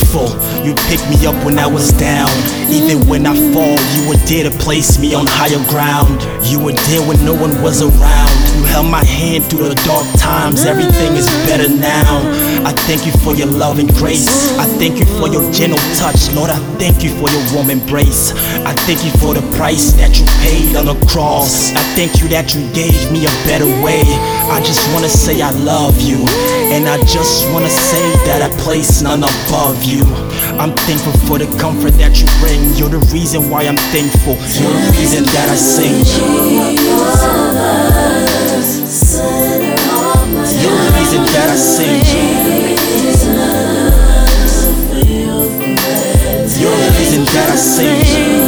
I'm you picked me up when I was down. Even when I fall, you were there to place me on higher ground. You were there when no one was around. You held my hand through the dark times. Everything is better now. I thank you for your love and grace. I thank you for your gentle touch. Lord, I thank you for your warm embrace. I thank you for the price that you paid on the cross. I thank you that you gave me a better way. I just wanna say I love you. And I just wanna say that I place none above you. I'm thankful for the comfort that you bring. You're the reason why I'm thankful. You're the reason that I sing. You're the reason that I sing. You're the reason that I sing.